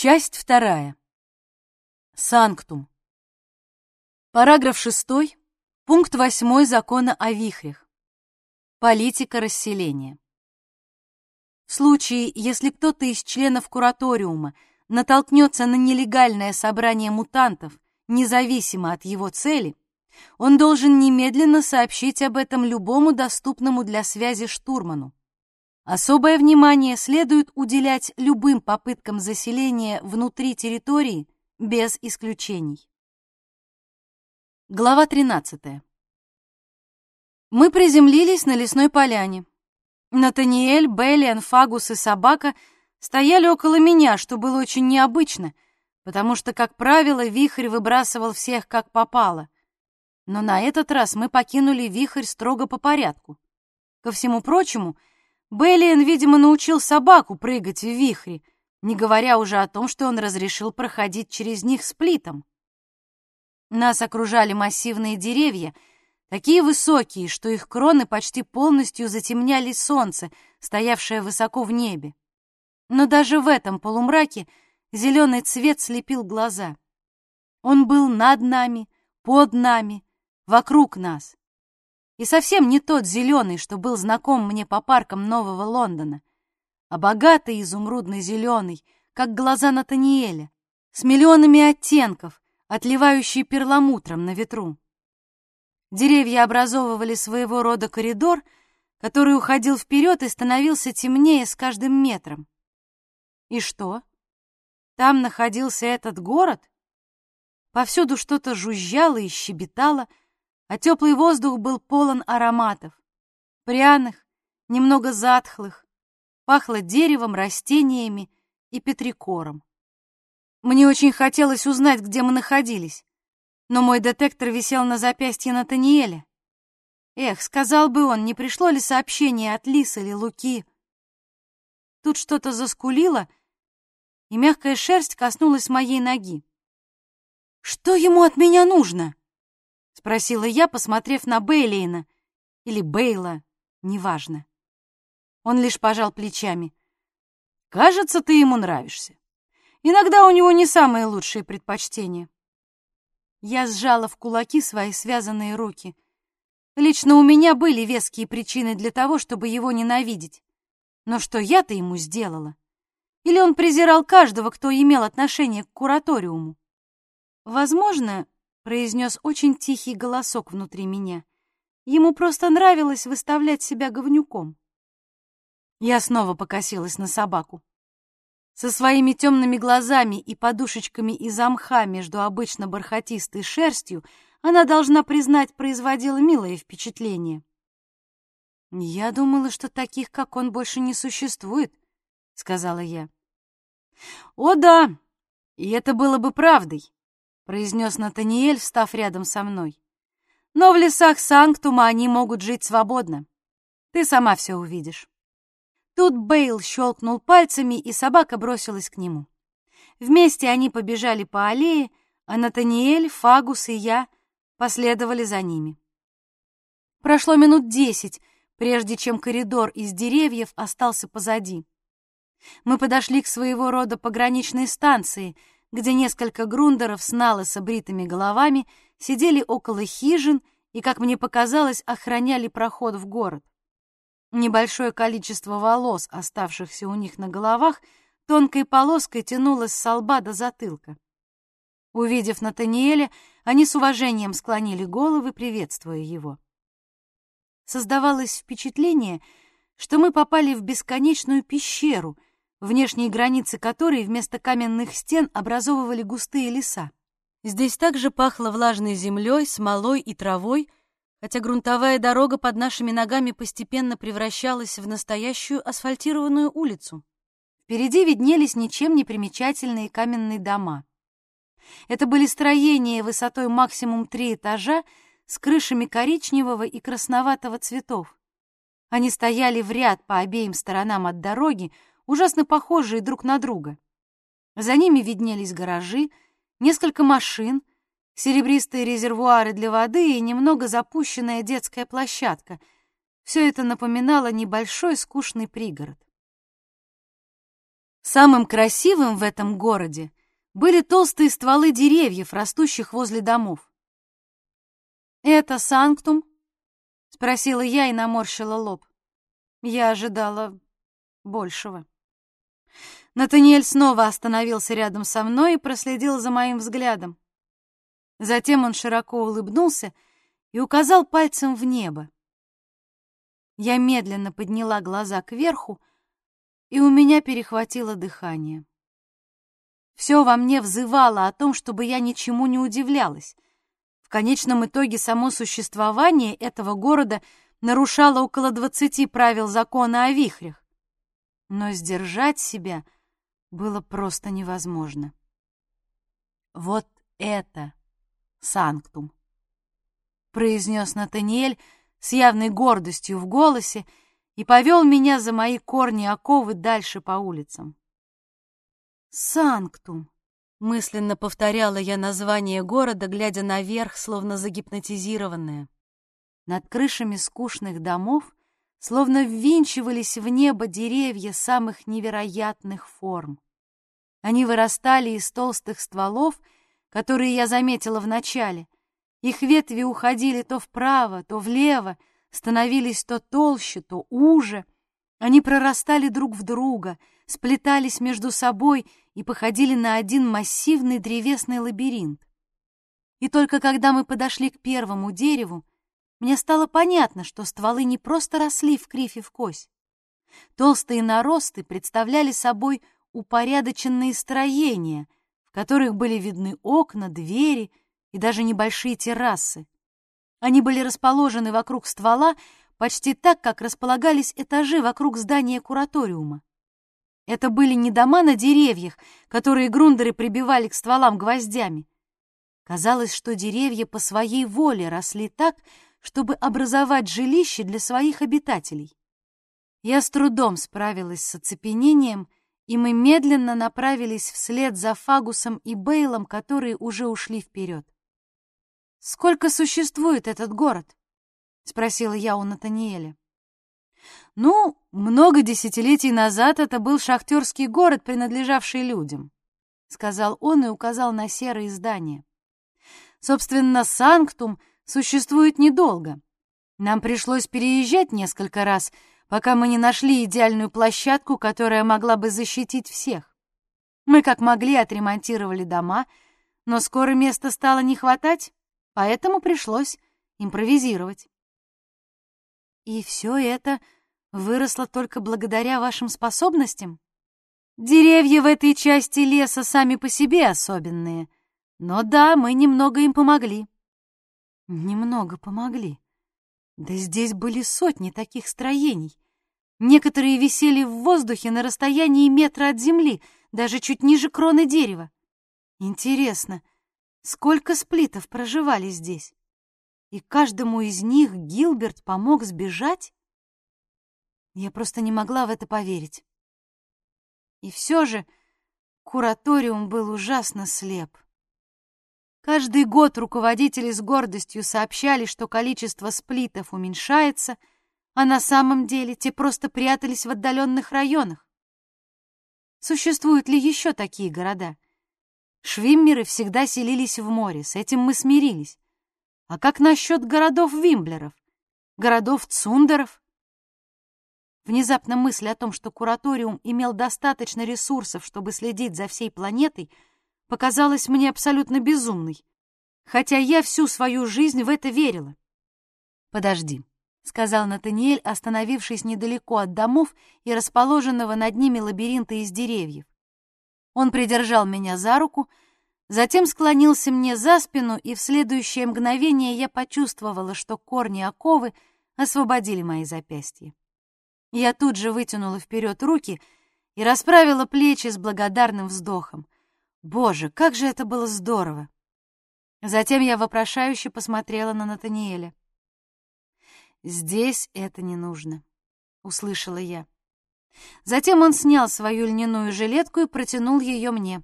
Часть вторая. Санктум. Параграф 6, пункт 8 закона о вихрях. Политика расселения. В случае, если кто-то из членов кураториума натолкнется на нелегальное собрание мутантов, независимо от его цели, он должен немедленно сообщить об этом любому доступному для связи штурману. Особое внимание следует уделять любым попыткам заселения внутри территории без исключений. Глава 13. Мы приземлились на лесной поляне. Натаниэль, Беллиан, Фагус и собака стояли около меня, что было очень необычно, потому что, как правило, вихрь выбрасывал всех как попало. Но на этот раз мы покинули вихрь строго по порядку. Ко всему прочему, Беллиен, видимо, научил собаку прыгать в вихре, не говоря уже о том, что он разрешил проходить через них с плитом. Нас окружали массивные деревья, такие высокие, что их кроны почти полностью затемняли солнце, стоявшее высоко в небе. Но даже в этом полумраке зеленый цвет слепил глаза. Он был над нами, под нами, вокруг нас. И совсем не тот зеленый, что был знаком мне по паркам Нового Лондона, а богатый изумрудный зеленый, как глаза Натаниэля, с миллионами оттенков, отливающий перламутром на ветру. Деревья образовывали своего рода коридор, который уходил вперед и становился темнее с каждым метром. И что? Там находился этот город? Повсюду что-то жужжало и щебетало, а теплый воздух был полон ароматов. Пряных, немного затхлых, пахло деревом, растениями и петрикором. Мне очень хотелось узнать, где мы находились, но мой детектор висел на запястье Натаниэля. Эх, сказал бы он, не пришло ли сообщение от Лис или Луки. Тут что-то заскулило, и мягкая шерсть коснулась моей ноги. «Что ему от меня нужно?» — спросила я, посмотрев на Бейлиена. Или Бейла, неважно. Он лишь пожал плечами. «Кажется, ты ему нравишься. Иногда у него не самые лучшие предпочтения». Я сжала в кулаки свои связанные руки. Лично у меня были веские причины для того, чтобы его ненавидеть. Но что я-то ему сделала? Или он презирал каждого, кто имел отношение к кураториуму? Возможно, произнес очень тихий голосок внутри меня. Ему просто нравилось выставлять себя говнюком. Я снова покосилась на собаку. Со своими темными глазами и подушечками из мха между обычно бархатистой шерстью она, должна признать, производила милое впечатление. «Я думала, что таких, как он, больше не существует», — сказала я. «О да, и это было бы правдой произнес Натаниэль, встав рядом со мной. Но в лесах Санктума они могут жить свободно. Ты сама все увидишь. Тут Бейл щелкнул пальцами, и собака бросилась к нему. Вместе они побежали по аллее, а Натаниэль, Фагус и я последовали за ними. Прошло минут десять, прежде чем коридор из деревьев остался позади. Мы подошли к своего рода пограничной станции — где несколько грундеров с налысо бритыми головами сидели около хижин и, как мне показалось, охраняли проход в город. Небольшое количество волос, оставшихся у них на головах, тонкой полоской тянулось с лба до затылка. Увидев Натаниэля, они с уважением склонили головы, приветствуя его. Создавалось впечатление, что мы попали в бесконечную пещеру — внешние границы которой вместо каменных стен образовывали густые леса. Здесь также пахло влажной землей, смолой и травой, хотя грунтовая дорога под нашими ногами постепенно превращалась в настоящую асфальтированную улицу. Впереди виднелись ничем не примечательные каменные дома. Это были строения высотой максимум три этажа с крышами коричневого и красноватого цветов. Они стояли в ряд по обеим сторонам от дороги, ужасно похожие друг на друга. За ними виднелись гаражи, несколько машин, серебристые резервуары для воды и немного запущенная детская площадка. Все это напоминало небольшой скучный пригород. Самым красивым в этом городе были толстые стволы деревьев, растущих возле домов. «Это Санктум?» — спросила я и наморщила лоб. Я ожидала большего. Натаниэль снова остановился рядом со мной и проследил за моим взглядом. Затем он широко улыбнулся и указал пальцем в небо. Я медленно подняла глаза кверху, и у меня перехватило дыхание. Все во мне взывало о том, чтобы я ничему не удивлялась. В конечном итоге само существование этого города нарушало около двадцати правил закона о вихрях. Но сдержать себя было просто невозможно. «Вот это санктум!» — произнес Натаниэль с явной гордостью в голосе и повел меня за мои корни оковы дальше по улицам. «Санктум!» — мысленно повторяла я название города, глядя наверх, словно загипнотизированная. Над крышами скучных домов словно ввинчивались в небо деревья самых невероятных форм. Они вырастали из толстых стволов, которые я заметила вначале. Их ветви уходили то вправо, то влево, становились то толще, то уже. Они прорастали друг в друга — сплетались между собой и походили на один массивный древесный лабиринт. И только когда мы подошли к первому дереву, мне стало понятно, что стволы не просто росли в кривь в кось. Толстые наросты представляли собой упорядоченные строения, в которых были видны окна, двери и даже небольшие террасы. Они были расположены вокруг ствола почти так, как располагались этажи вокруг здания кураториума. Это были не дома на деревьях, которые грундеры прибивали к стволам гвоздями. Казалось, что деревья по своей воле росли так, чтобы образовать жилище для своих обитателей. Я с трудом справилась с оцепенением, и мы медленно направились вслед за Фагусом и Бейлом, которые уже ушли вперед. «Сколько существует этот город?» — спросила я у Натаниэля. Ну, много десятилетий назад это был шахтерский город, принадлежавший людям, сказал он и указал на серые здания. Собственно, Санктум существует недолго. Нам пришлось переезжать несколько раз, пока мы не нашли идеальную площадку, которая могла бы защитить всех. Мы как могли отремонтировали дома, но скоро места стало не хватать, поэтому пришлось импровизировать. И все это выросла только благодаря вашим способностям? Деревья в этой части леса сами по себе особенные. Но да, мы немного им помогли. Немного помогли. Да здесь были сотни таких строений. Некоторые висели в воздухе на расстоянии метра от земли, даже чуть ниже кроны дерева. Интересно, сколько сплитов проживали здесь? И каждому из них Гилберт помог сбежать? Я просто не могла в это поверить. И все же кураториум был ужасно слеп. Каждый год руководители с гордостью сообщали, что количество сплитов уменьшается, а на самом деле те просто прятались в отдаленных районах. Существуют ли еще такие города? Швиммеры всегда селились в море, с этим мы смирились. А как насчет городов Вимблеров? Городов Цундеров? Внезапно мысль о том, что кураториум имел достаточно ресурсов, чтобы следить за всей планетой, показалась мне абсолютно безумной, хотя я всю свою жизнь в это верила. «Подожди», — сказал Натаниэль, остановившись недалеко от домов и расположенного над ними лабиринта из деревьев. Он придержал меня за руку, затем склонился мне за спину, и в следующее мгновение я почувствовала, что корни оковы освободили мои запястья. Я тут же вытянула вперед руки и расправила плечи с благодарным вздохом. Боже, как же это было здорово! Затем я вопрошающе посмотрела на Натаниэля. «Здесь это не нужно», — услышала я. Затем он снял свою льняную жилетку и протянул ее мне.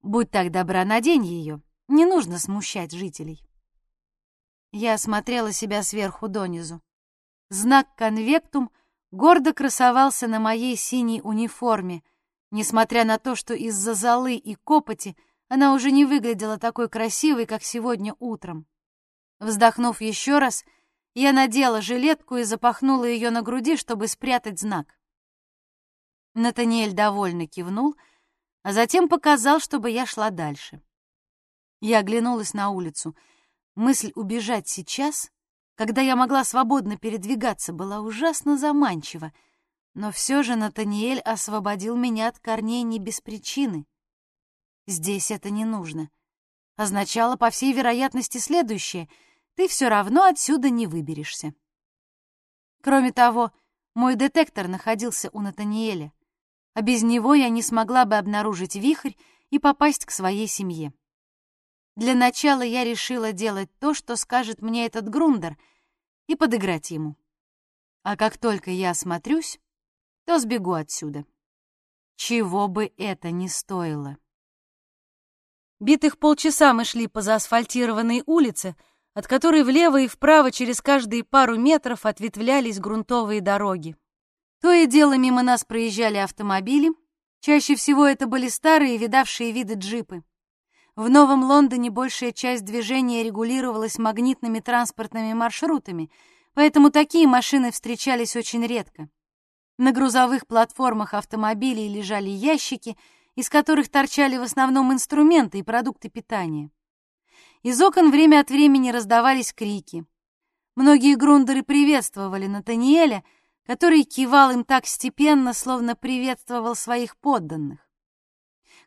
«Будь так добра, надень ее. Не нужно смущать жителей». Я осмотрела себя сверху донизу. Знак «Конвектум» гордо красовался на моей синей униформе, Несмотря на то, что из-за золы и копоти она уже не выглядела такой красивой, как сегодня утром. Вздохнув еще раз, я надела жилетку и запахнула ее на груди, чтобы спрятать знак. Натаниэль довольно кивнул, а затем показал, чтобы я шла дальше. Я оглянулась на улицу. Мысль убежать сейчас, когда я могла свободно передвигаться, была ужасно заманчива, но все же Натаниэль освободил меня от корней не без причины. Здесь это не нужно. Означало, по всей вероятности, следующее — ты все равно отсюда не выберешься. Кроме того, мой детектор находился у Натаниэля, а без него я не смогла бы обнаружить вихрь и попасть к своей семье. Для начала я решила делать то, что скажет мне этот Грундер, и подыграть ему. А как только я осмотрюсь, то сбегу отсюда. Чего бы это ни стоило. Битых полчаса мы шли по заасфальтированной улице, от которой влево и вправо через каждые пару метров ответвлялись грунтовые дороги. То и дело мимо нас проезжали автомобили, чаще всего это были старые, видавшие виды джипы. В Новом Лондоне большая часть движения регулировалась магнитными транспортными маршрутами, поэтому такие машины встречались очень редко. На грузовых платформах автомобилей лежали ящики, из которых торчали в основном инструменты и продукты питания. Из окон время от времени раздавались крики. Многие грундеры приветствовали Натаниэля, который кивал им так степенно, словно приветствовал своих подданных.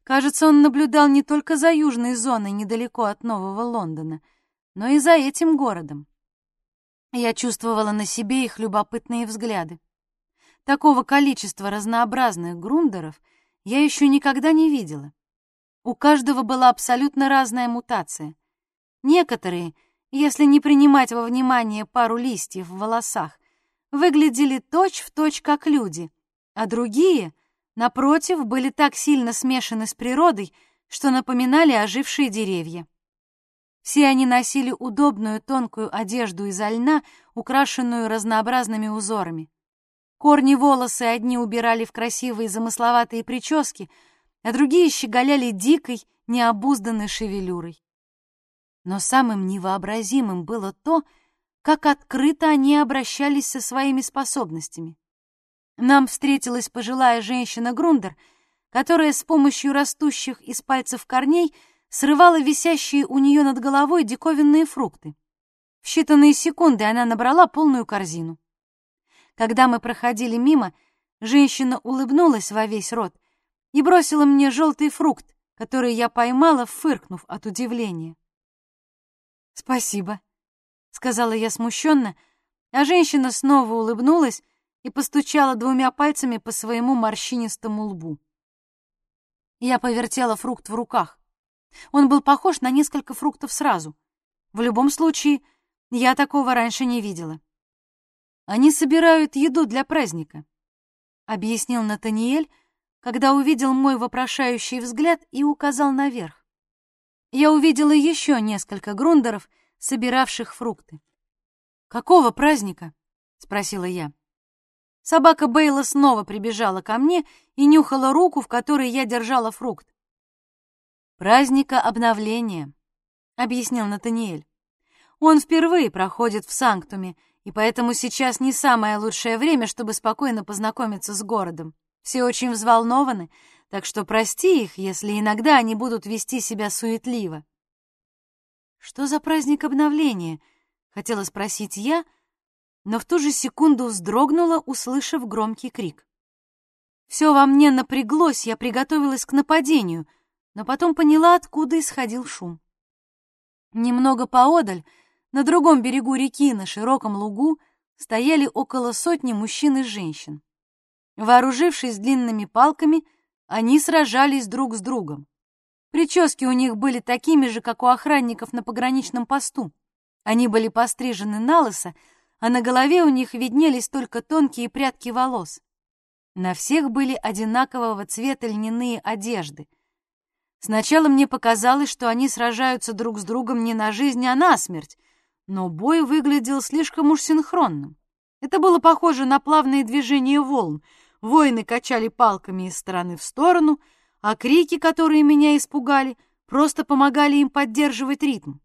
Кажется, он наблюдал не только за южной зоной недалеко от Нового Лондона, но и за этим городом. Я чувствовала на себе их любопытные взгляды. Такого количества разнообразных грундеров я еще никогда не видела. У каждого была абсолютно разная мутация — Некоторые, если не принимать во внимание пару листьев в волосах, выглядели точь-в-точь точь как люди, а другие, напротив, были так сильно смешаны с природой, что напоминали ожившие деревья. Все они носили удобную тонкую одежду из льна, украшенную разнообразными узорами. Корни волосы одни убирали в красивые замысловатые прически, а другие щеголяли дикой, необузданной шевелюрой. Но самым невообразимым было то, как открыто они обращались со своими способностями. Нам встретилась пожилая женщина-грундер, которая с помощью растущих из пальцев корней срывала висящие у нее над головой диковинные фрукты. В считанные секунды она набрала полную корзину. Когда мы проходили мимо, женщина улыбнулась во весь рот и бросила мне желтый фрукт, который я поймала, фыркнув от удивления. «Спасибо», — сказала я смущенно, а женщина снова улыбнулась и постучала двумя пальцами по своему морщинистому лбу. Я повертела фрукт в руках. Он был похож на несколько фруктов сразу. В любом случае, я такого раньше не видела. «Они собирают еду для праздника», — объяснил Натаниэль, когда увидел мой вопрошающий взгляд и указал наверх я увидела еще несколько грундеров, собиравших фрукты. «Какого праздника?» — спросила я. Собака Бейла снова прибежала ко мне и нюхала руку, в которой я держала фрукт. «Праздника обновления», — объяснил Натаниэль. «Он впервые проходит в Санктуме, и поэтому сейчас не самое лучшее время, чтобы спокойно познакомиться с городом. Все очень взволнованы, так что прости их, если иногда они будут вести себя суетливо. «Что за праздник обновления?» — хотела спросить я, но в ту же секунду вздрогнула, услышав громкий крик. Все во мне напряглось, я приготовилась к нападению, но потом поняла, откуда исходил шум. Немного поодаль, на другом берегу реки, на широком лугу, стояли около сотни мужчин и женщин. Вооружившись длинными палками, они сражались друг с другом. Прически у них были такими же, как у охранников на пограничном посту. Они были пострижены на лысо, а на голове у них виднелись только тонкие прядки волос. На всех были одинакового цвета льняные одежды. Сначала мне показалось, что они сражаются друг с другом не на жизнь, а на смерть, но бой выглядел слишком уж синхронным. Это было похоже на плавные движения волн — Воины качали палками из стороны в сторону, а крики, которые меня испугали, просто помогали им поддерживать ритм.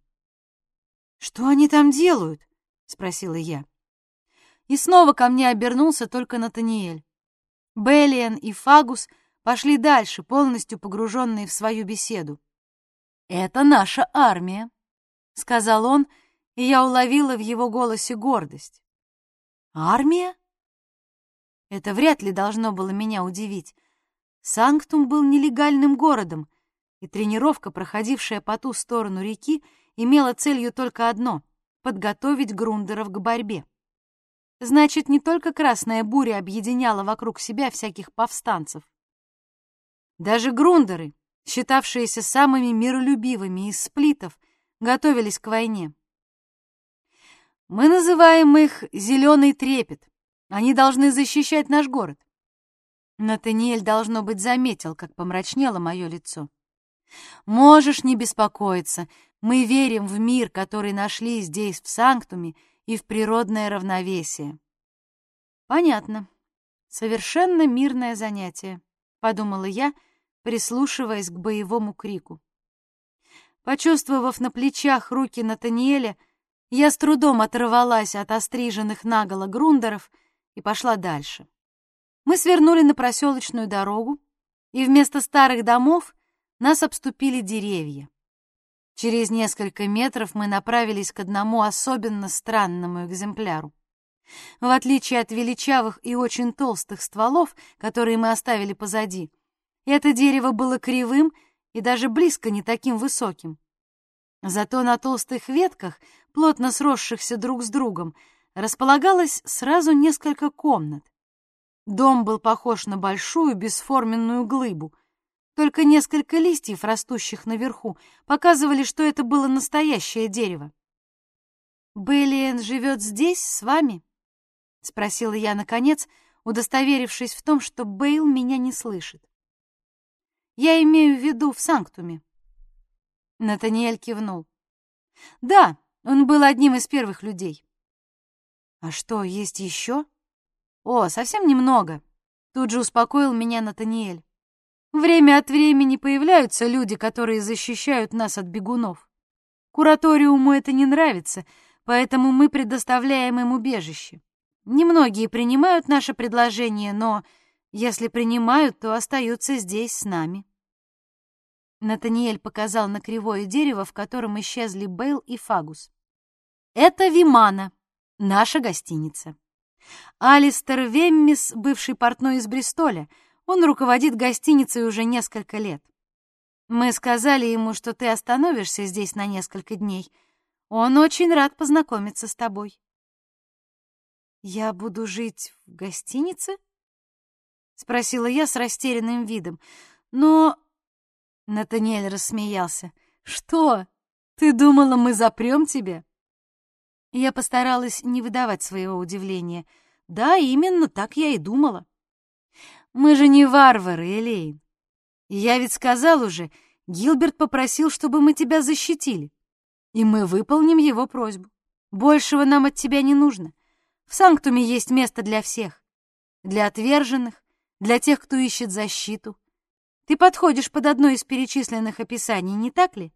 «Что они там делают?» — спросила я. И снова ко мне обернулся только Натаниэль. Беллиен и Фагус пошли дальше, полностью погруженные в свою беседу. «Это наша армия», — сказал он, и я уловила в его голосе гордость. «Армия?» Это вряд ли должно было меня удивить. Санктум был нелегальным городом, и тренировка, проходившая по ту сторону реки, имела целью только одно — подготовить грундеров к борьбе. Значит, не только Красная Буря объединяла вокруг себя всяких повстанцев. Даже грундеры, считавшиеся самыми миролюбивыми из сплитов, готовились к войне. Мы называем их «зеленый трепет», они должны защищать наш город. Натаниэль, должно быть, заметил, как помрачнело мое лицо. Можешь не беспокоиться. Мы верим в мир, который нашли здесь, в Санктуме, и в природное равновесие. Понятно. Совершенно мирное занятие, подумала я, прислушиваясь к боевому крику. Почувствовав на плечах руки Натаниэля, я с трудом оторвалась от остриженных наголо грундеров и пошла дальше. Мы свернули на проселочную дорогу, и вместо старых домов нас обступили деревья. Через несколько метров мы направились к одному особенно странному экземпляру. В отличие от величавых и очень толстых стволов, которые мы оставили позади, это дерево было кривым и даже близко не таким высоким. Зато на толстых ветках, плотно сросшихся друг с другом, располагалось сразу несколько комнат. Дом был похож на большую бесформенную глыбу. Только несколько листьев, растущих наверху, показывали, что это было настоящее дерево. «Беллиен живет здесь, с вами?» — спросила я, наконец, удостоверившись в том, что Бейл меня не слышит. «Я имею в виду в Санктуме». Натаниэль кивнул. «Да, он был одним из первых людей. «А что, есть еще?» «О, совсем немного», — тут же успокоил меня Натаниэль. «Время от времени появляются люди, которые защищают нас от бегунов. Кураториуму это не нравится, поэтому мы предоставляем им убежище. Немногие принимают наше предложение, но если принимают, то остаются здесь с нами». Натаниэль показал на кривое дерево, в котором исчезли Бейл и Фагус. «Это Вимана», наша гостиница. Алистер Веммис, бывший портной из Бристоля, он руководит гостиницей уже несколько лет. Мы сказали ему, что ты остановишься здесь на несколько дней. Он очень рад познакомиться с тобой. Я буду жить в гостинице? спросила я с растерянным видом. Но Натаниэль рассмеялся. Что? Ты думала, мы запрем тебя? Я постаралась не выдавать своего удивления. Да, именно так я и думала. Мы же не варвары, Элейн. Я ведь сказал уже, Гилберт попросил, чтобы мы тебя защитили. И мы выполним его просьбу. Большего нам от тебя не нужно. В Санктуме есть место для всех. Для отверженных, для тех, кто ищет защиту. Ты подходишь под одно из перечисленных описаний, не так ли?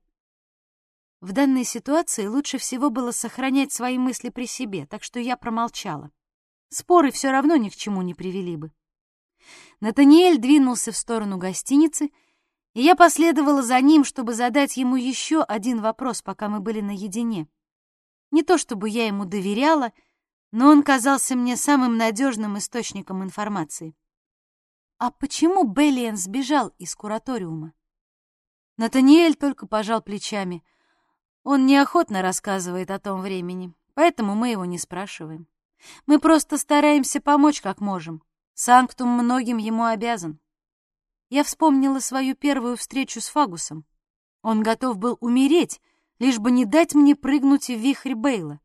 В данной ситуации лучше всего было сохранять свои мысли при себе, так что я промолчала. Споры все равно ни к чему не привели бы. Натаниэль двинулся в сторону гостиницы, и я последовала за ним, чтобы задать ему еще один вопрос, пока мы были наедине. Не то чтобы я ему доверяла, но он казался мне самым надежным источником информации. А почему Беллиен сбежал из кураториума? Натаниэль только пожал плечами — он неохотно рассказывает о том времени, поэтому мы его не спрашиваем. Мы просто стараемся помочь как можем. Санктум многим ему обязан. Я вспомнила свою первую встречу с Фагусом. Он готов был умереть, лишь бы не дать мне прыгнуть в вихрь Бейла.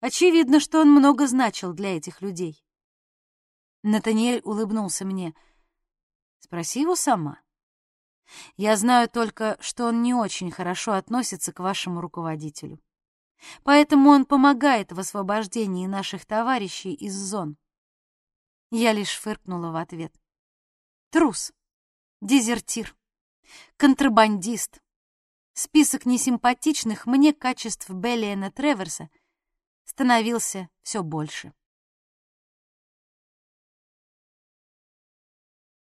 Очевидно, что он много значил для этих людей. Натаниэль улыбнулся мне. Спроси его сама. Я знаю только, что он не очень хорошо относится к вашему руководителю. Поэтому он помогает в освобождении наших товарищей из зон. Я лишь фыркнула в ответ. Трус, дезертир, контрабандист. Список несимпатичных мне качеств Беллиена Треверса становился все больше.